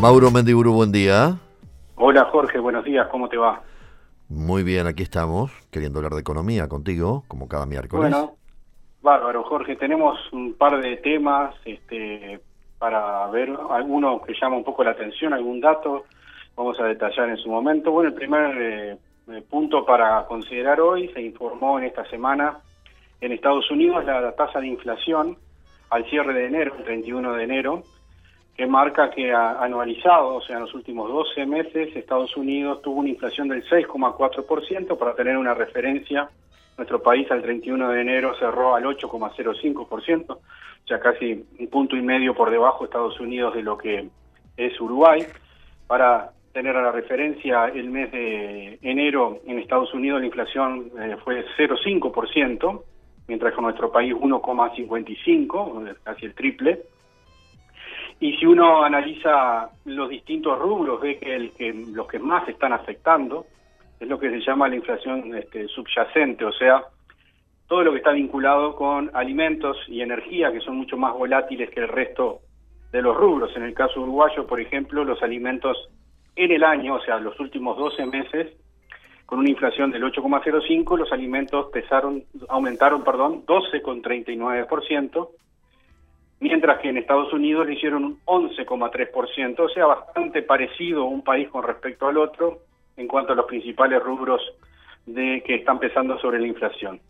Mauro Mendiburu, buen día. Hola Jorge, buenos días, ¿cómo te va? Muy bien, aquí estamos, queriendo hablar de economía contigo, como cada miércoles. Bueno, bárbaro Jorge, tenemos un par de temas este, para ver, alguno que llama un poco la atención, algún dato, vamos a detallar en su momento. Bueno, el primer eh, eh, punto para considerar hoy, se informó en esta semana en Estados Unidos la tasa de inflación al cierre de enero, el 31 de enero, que marca que ha anualizado, o sea, en los últimos 12 meses, Estados Unidos tuvo una inflación del 6,4%, para tener una referencia, nuestro país al 31 de enero cerró al 8,05%, o sea, casi un punto y medio por debajo de Estados Unidos de lo que es Uruguay. Para tener a la referencia, el mes de enero en Estados Unidos la inflación eh, fue 0,5%, mientras que nuestro país 1,55%, casi el triple. Y si uno analiza los distintos rubros, ve que, el, que los que más están afectando es lo que se llama la inflación este, subyacente, o sea, todo lo que está vinculado con alimentos y energía, que son mucho más volátiles que el resto de los rubros. En el caso uruguayo, por ejemplo, los alimentos en el año, o sea, los últimos 12 meses, con una inflación del 8,05, los alimentos pesaron, aumentaron, perdón, 12,39%, mientras que en Estados Unidos le hicieron un 11,3%, o sea, bastante parecido un país con respecto al otro en cuanto a los principales rubros de que están pesando sobre la inflación.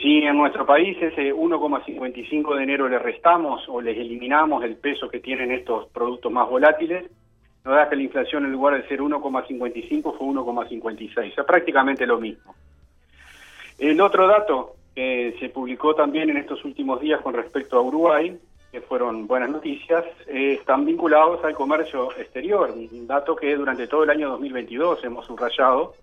Si en nuestro país ese 1,55 de enero le restamos o les eliminamos el peso que tienen estos productos más volátiles, nos da que la inflación en lugar de ser 1,55 fue 1,56, o sea, prácticamente lo mismo. El otro dato se publicó también en estos últimos días con respecto a Uruguay, que fueron buenas noticias, eh, están vinculados al comercio exterior, un dato que durante todo el año 2022 hemos subrayado,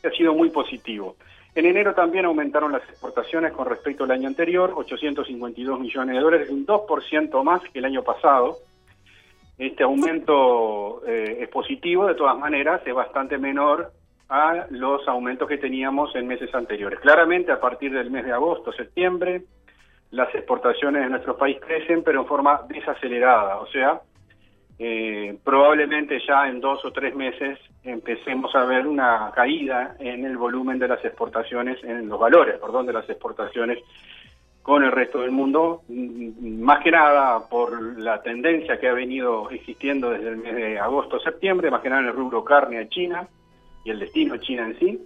que ha sido muy positivo. En enero también aumentaron las exportaciones con respecto al año anterior, 852 millones de dólares, un 2% más que el año pasado. Este aumento eh, es positivo, de todas maneras, es bastante menor a los aumentos que teníamos en meses anteriores. Claramente a partir del mes de agosto, septiembre, las exportaciones de nuestro país crecen, pero en forma desacelerada, o sea, eh, probablemente ya en dos o tres meses empecemos a ver una caída en el volumen de las exportaciones, en los valores, perdón, de las exportaciones con el resto del mundo, mm, más que nada por la tendencia que ha venido existiendo desde el mes de agosto-septiembre, más que nada en el rubro carne a China, y el destino de China en sí,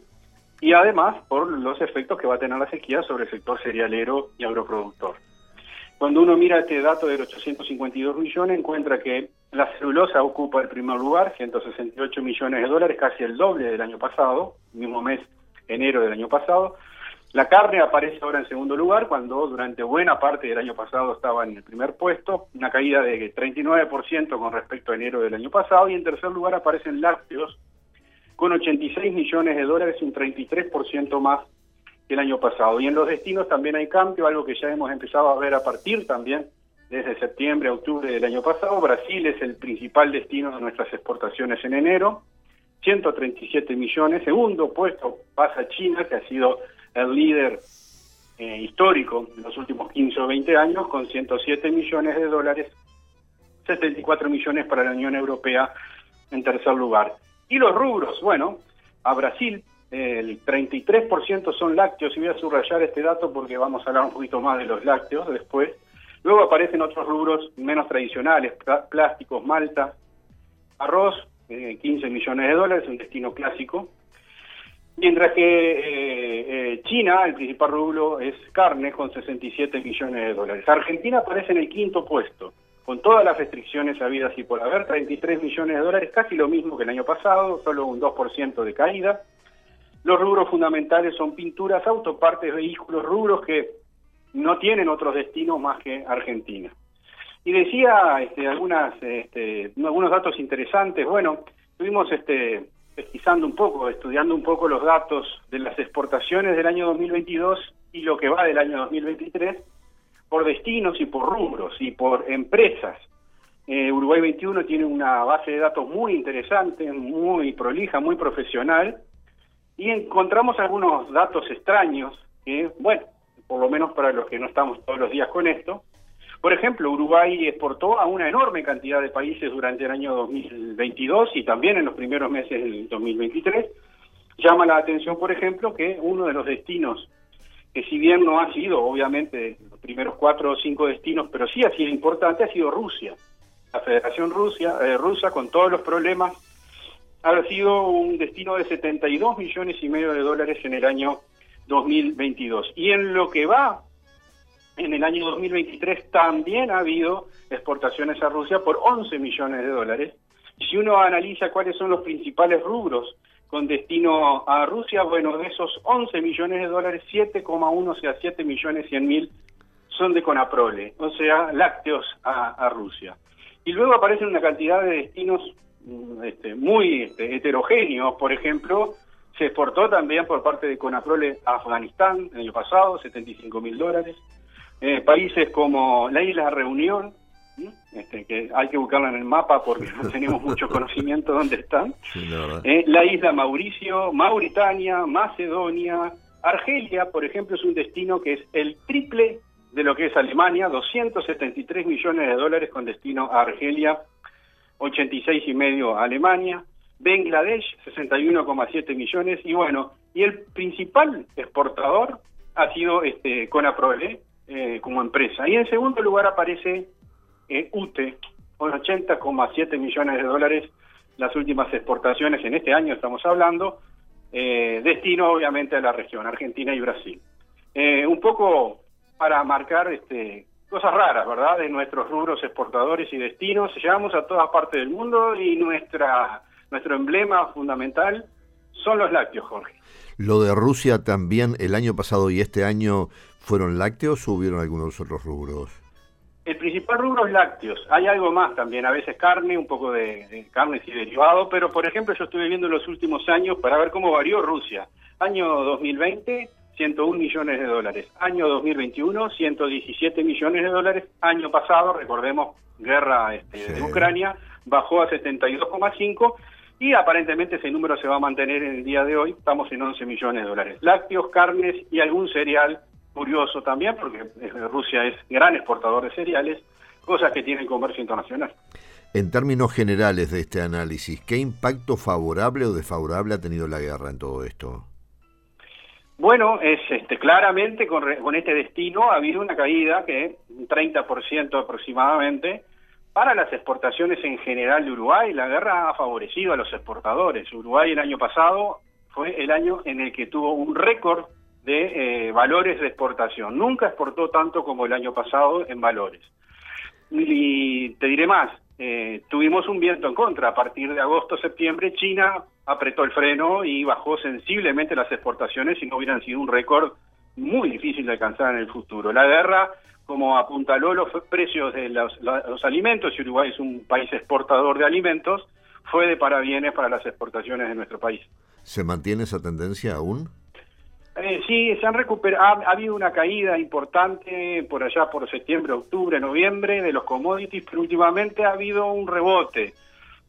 y además por los efectos que va a tener la sequía sobre el sector cerealero y agroproductor. Cuando uno mira este dato de 852 millones, encuentra que la celulosa ocupa el primer lugar, 168 millones de dólares, casi el doble del año pasado, mismo mes, enero del año pasado. La carne aparece ahora en segundo lugar, cuando durante buena parte del año pasado estaba en el primer puesto, una caída de 39% con respecto a enero del año pasado, y en tercer lugar aparecen lácteos, con 86 millones de dólares, un 33% más que el año pasado. Y en los destinos también hay cambio, algo que ya hemos empezado a ver a partir también desde septiembre octubre del año pasado. Brasil es el principal destino de nuestras exportaciones en enero, 137 millones. Segundo puesto pasa China, que ha sido el líder eh, histórico en los últimos 15 o 20 años, con 107 millones de dólares, 74 millones para la Unión Europea en tercer lugar. Y los rubros, bueno, a Brasil el 33% son lácteos, y voy a subrayar este dato porque vamos a hablar un poquito más de los lácteos después. Luego aparecen otros rubros menos tradicionales, plásticos, malta, arroz, 15 eh, millones de dólares, un destino clásico. Mientras que eh, eh, China, el principal rubro es carne, con 67 millones de dólares. Argentina aparece en el quinto puesto, con todas las restricciones habidas y por haber, 33 millones de dólares, casi lo mismo que el año pasado, solo un 2% de caída. Los rubros fundamentales son pinturas, autopartes, vehículos, rubros que no tienen otros destinos más que Argentina. Y decía este, algunas, este, algunos datos interesantes. Bueno, estuvimos este, pesquisando un poco, estudiando un poco los datos de las exportaciones del año 2022 y lo que va del año 2023 por destinos y por rubros y por empresas. Eh, Uruguay 21 tiene una base de datos muy interesante, muy prolija, muy profesional, y encontramos algunos datos extraños que, bueno, por lo menos para los que no estamos todos los días con esto, por ejemplo, Uruguay exportó a una enorme cantidad de países durante el año 2022 y también en los primeros meses del 2023. Llama la atención, por ejemplo, que uno de los destinos, que si bien no ha sido, obviamente, primeros cuatro o cinco destinos, pero sí ha sido importante, ha sido Rusia. La Federación Rusia, eh, Rusa, con todos los problemas, ha sido un destino de 72 millones y medio de dólares en el año 2022. Y en lo que va en el año 2023 también ha habido exportaciones a Rusia por 11 millones de dólares. Si uno analiza cuáles son los principales rubros con destino a Rusia, bueno, de esos 11 millones de dólares, 7,1, o sea, 7 millones 100 mil son de Conaprole, o sea, lácteos a, Rusia. Y luego aparecen una cantidad de destinos mm, este, muy este, heterogéneos, por ejemplo, se exportó también por parte de Conaprole a Afganistán el año pasado, 75 mil dólares. Eh, países como la isla Reunión, este, que hay que buscarla en el mapa porque no tenemos mucho conocimiento de dónde están, eh, la isla Mauricio, Mauritania, Macedonia, Argelia, por ejemplo, es un destino que es el triple de lo que es Alemania, 273 millones de dólares con destino a Argelia, 86 y medio a Alemania, Bangladesh 61,7 millones y bueno, y el principal exportador ha sido este Conaprole, eh, como empresa. Y en segundo lugar aparece eh, UTE, con 80,7 millones de dólares las últimas exportaciones en este año, estamos hablando, eh, destino obviamente a la región, Argentina y Brasil. Un poco para marcar este, cosas raras, ¿verdad?, de nuestros rubros exportadores y destinos. Llegamos a todas partes del mundo y nuestra nuestro emblema fundamental son los lácteos, Jorge. Lo de Rusia también el año pasado y este año ¿Fueron lácteos o hubieron algunos otros rubros? El principal rubro es lácteos. Hay algo más también, a veces carne, un poco de, carne y derivado, pero por ejemplo yo estuve viendo en los últimos años para ver cómo varió Rusia. Año 2020, 101 millones de dólares. Año 2021, 117 millones de dólares. Año pasado, recordemos, guerra este, de Ucrania, bajó a 72,5 y aparentemente ese número se va a mantener en el día de hoy. Estamos en 11 millones de dólares. Lácteos, carnes y algún cereal curioso también, porque Rusia es gran exportador de cereales, cosas que tiene el comercio internacional. En términos generales de este análisis, ¿qué impacto favorable o desfavorable ha tenido la guerra en todo esto? Bueno, es este, claramente con, con este destino ha habido una caída que un 30% aproximadamente para las exportaciones en general de Uruguay. La guerra ha favorecido a los exportadores. Uruguay el año pasado fue el año en el que tuvo un récord de eh, valores de exportación. Nunca exportó tanto como el año pasado en valores. Y te diré más, eh, tuvimos un viento en contra. A partir de agosto-septiembre, China apretó el freno y bajó sensiblemente las exportaciones y no hubieran sido un récord muy difícil de alcanzar en el futuro. La guerra, como apuntaló los precios de los, los alimentos, y Uruguay es un país exportador de alimentos, fue de parabienes para las exportaciones de nuestro país. ¿Se mantiene esa tendencia aún? Eh, sí, se han recuperado, ha, habido una caída importante por allá por septiembre, octubre, noviembre de los commodities, pero últimamente ha habido un rebote.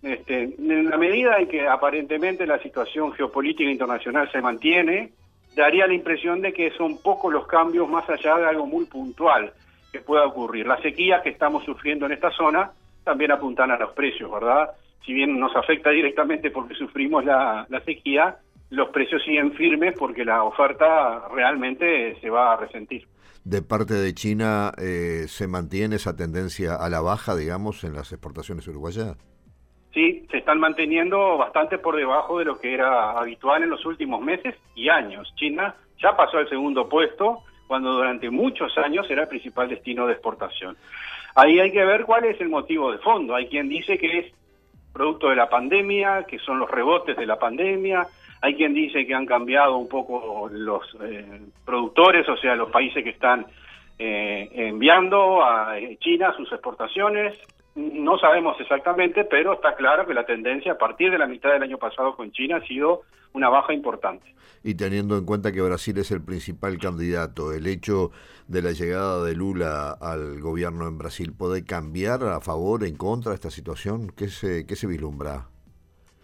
Este, en la medida en que aparentemente la situación geopolítica internacional se mantiene, daría la impresión de que son pocos los cambios más allá de algo muy puntual que pueda ocurrir. Las sequías que estamos sufriendo en esta zona también apuntan a los precios, ¿verdad? Si bien nos afecta directamente porque sufrimos la, sequía, los precios siguen firmes porque la oferta realmente se va a resentir. De parte de China, eh, ¿se mantiene esa tendencia a la baja, digamos, en las exportaciones uruguayas? Sí, se están manteniendo bastante por debajo de lo que era habitual en los últimos meses y años. China ya pasó al segundo puesto cuando durante muchos años era el principal destino de exportación. Ahí hay que ver cuál es el motivo de fondo. Hay quien dice que es producto de la pandemia, que son los rebotes de la pandemia, hay quien dice que han cambiado un poco los eh, productores, o sea, los países que están eh, enviando a China sus exportaciones. No sabemos exactamente, pero está claro que la tendencia a partir de la mitad del año pasado con China ha sido una baja importante. Y teniendo en cuenta que Brasil es el principal candidato, el hecho de la llegada de Lula al gobierno en Brasil puede cambiar a favor, en contra de esta situación. ¿Qué se, qué se vislumbra?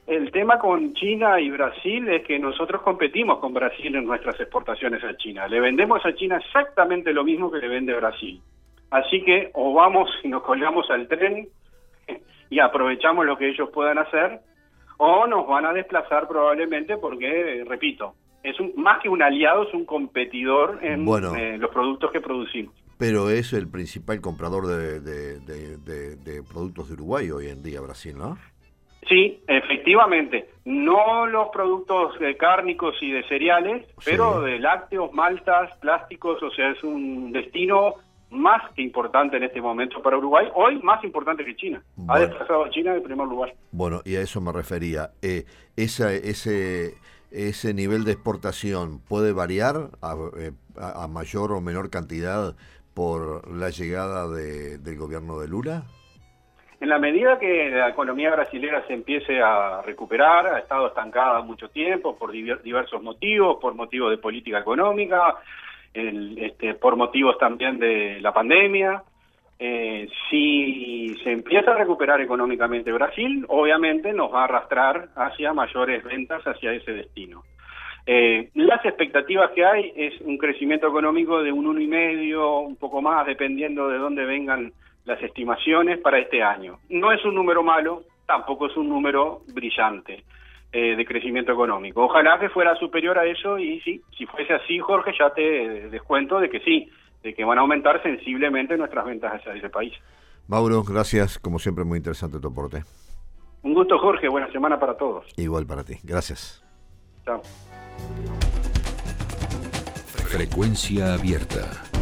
El tema con China y Brasil es que nosotros competimos con Brasil en nuestras exportaciones a China. Le vendemos a China exactamente lo mismo que le vende Brasil. Así que o vamos y nos colgamos al tren y aprovechamos lo que ellos puedan hacer, o nos van a desplazar probablemente porque, repito, es un, más que un aliado, es un competidor en eh, los productos que producimos. Pero es el principal comprador de, de productos de Uruguay hoy en día, Brasil, ¿no? Sí, efectivamente. No los productos cárnicos y de cereales, pero de lácteos, maltas, plásticos, o sea, es un destino más que importante en este momento para Uruguay, hoy más importante que China. Ha desplazado a China en primer lugar. Bueno, y a eso me refería. Eh, esa, ese, ese nivel de exportación puede variar a, eh, a, mayor o menor cantidad por la llegada de, del gobierno de Lula? En la medida que la economía brasileña se empiece a recuperar, ha estado estancada mucho tiempo por diversos motivos, por motivos de política económica, este, por motivos también de la pandemia. Eh, si se empieza a recuperar económicamente Brasil, obviamente nos va a arrastrar hacia mayores ventas hacia ese destino. Eh, las expectativas que hay es un crecimiento económico de un uno y medio, un poco más, dependiendo de dónde vengan las estimaciones para este año. No es un número malo, tampoco es un número brillante eh, de crecimiento económico. Ojalá que fuera superior a eso y sí, si fuese así, Jorge, ya te descuento de que sí, de que van a aumentar sensiblemente nuestras ventas hacia ese país. Mauro, gracias, como siempre muy interesante tu aporte. Un gusto, Jorge, buena semana para todos. Igual para ti, gracias. Chao. Frecuencia abierta.